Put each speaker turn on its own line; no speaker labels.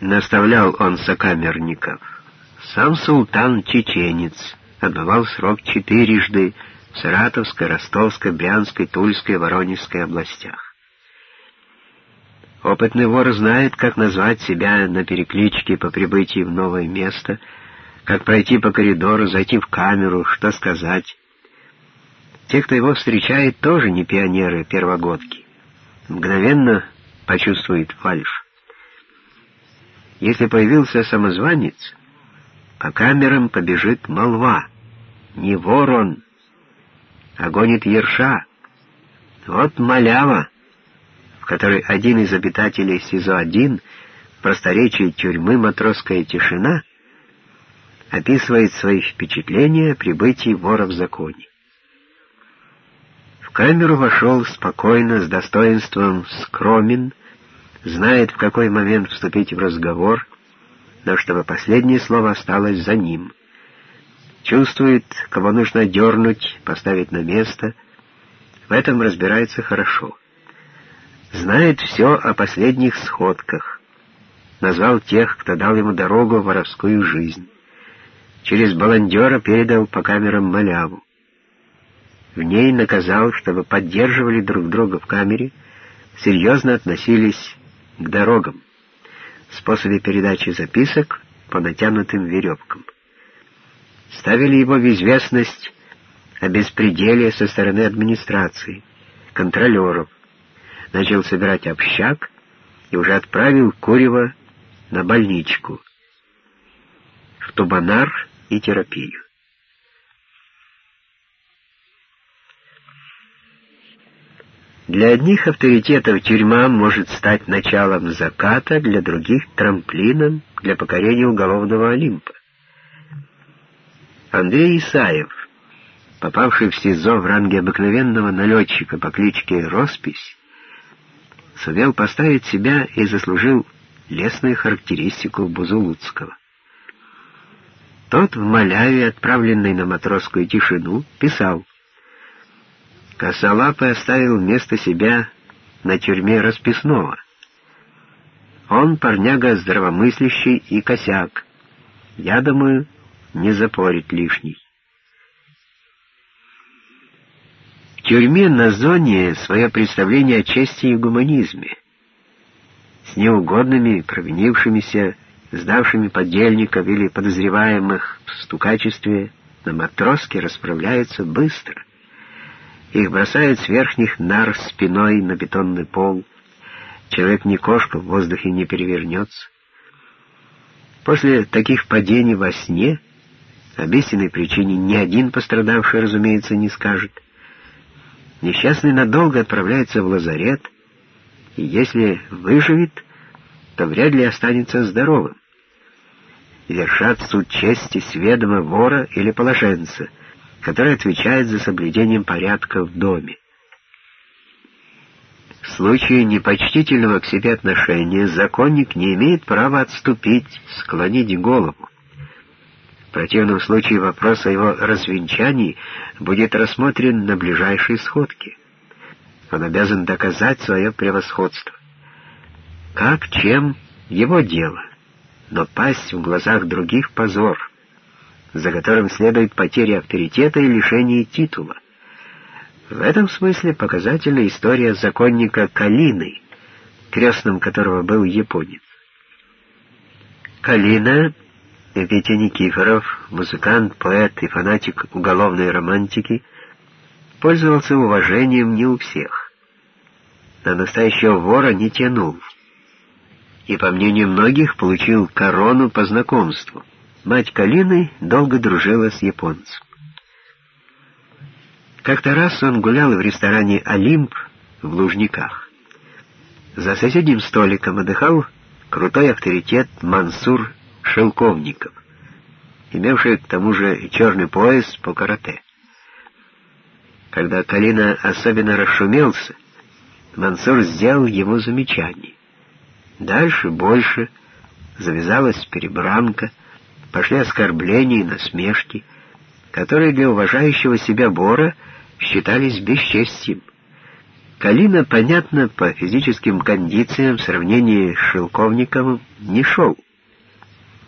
Наставлял он сокамерников. Сам султан чеченец, отбывал срок четырежды в Саратовской, Ростовской, Брянской, Тульской, Воронежской областях. Опытный вор знает, как назвать себя на перекличке по прибытии в новое место, как пройти по коридору, зайти в камеру, что сказать. Те, кто его встречает, тоже не пионеры первогодки. Мгновенно почувствует фальшь. Если появился самозванец, по камерам побежит молва. Не вор он, а гонит ерша. Вот малява, в которой один из обитателей СИЗО-1 в просторечии тюрьмы «Матросская тишина» описывает свои впечатления о прибытии вора в законе. В камеру вошел спокойно, с достоинством скромен, знает, в какой момент вступить в разговор, но чтобы последнее слово осталось за ним. Чувствует, кого нужно дернуть, поставить на место. В этом разбирается хорошо. Знает все о последних сходках. Назвал тех, кто дал ему дорогу в воровскую жизнь. Через баландера передал по камерам маляву. В ней наказал, чтобы поддерживали друг друга в камере, серьезно относились к дорогам, способе передачи записок по натянутым веревкам. Ставили его в известность о беспределе со стороны администрации, контролеров, начал собирать общак и уже отправил Курева на больничку, в Тубанар и терапию. Для одних авторитетов тюрьма может стать началом заката, для других — трамплином для покорения уголовного Олимпа. Андрей Исаев, попавший в СИЗО в ранге обыкновенного налетчика по кличке Роспись, сумел поставить себя и заслужил лесную характеристику Бузулуцкого. Тот в Маляве, отправленный на матросскую тишину, писал Косолапый оставил вместо себя на тюрьме расписного. Он парняга здравомыслящий и косяк. Я думаю, не запорит лишний. В тюрьме на зоне свое представление о чести и гуманизме. С неугодными, провинившимися, сдавшими подельников или подозреваемых в стукачестве на матроске расправляются быстро. Их бросают с верхних нар спиной на бетонный пол. Человек не кошка, в воздухе не перевернется. После таких падений во сне об истинной причине ни один пострадавший, разумеется, не скажет. Несчастный надолго отправляется в лазарет, и если выживет, то вряд ли останется здоровым. Вершат суд чести с ведома вора или положенца — который отвечает за соблюдением порядка в доме. В случае непочтительного к себе отношения законник не имеет права отступить, склонить голову. В противном случае вопрос о его развенчании будет рассмотрен на ближайшей сходке. Он обязан доказать свое превосходство. Как, чем — его дело, но пасть в глазах других — позор за которым следует потеря авторитета и лишение титула. В этом смысле показательна история законника Калины, крестным которого был японец. Калина, Витя Никифоров, музыкант, поэт и фанатик уголовной романтики, пользовался уважением не у всех. На настоящего вора не тянул. И, по мнению многих, получил корону по знакомству — Мать Калины долго дружила с японцем. Как-то раз он гулял в ресторане «Олимп» в Лужниках. За соседним столиком отдыхал крутой авторитет Мансур Шелковников, имевший к тому же черный пояс по карате. Когда Калина особенно расшумелся, Мансур сделал ему замечание. Дальше больше завязалась перебранка, пошли оскорбления и насмешки, которые для уважающего себя Бора считались бесчестием. Калина, понятно, по физическим кондициям в сравнении с Шелковниковым не шел.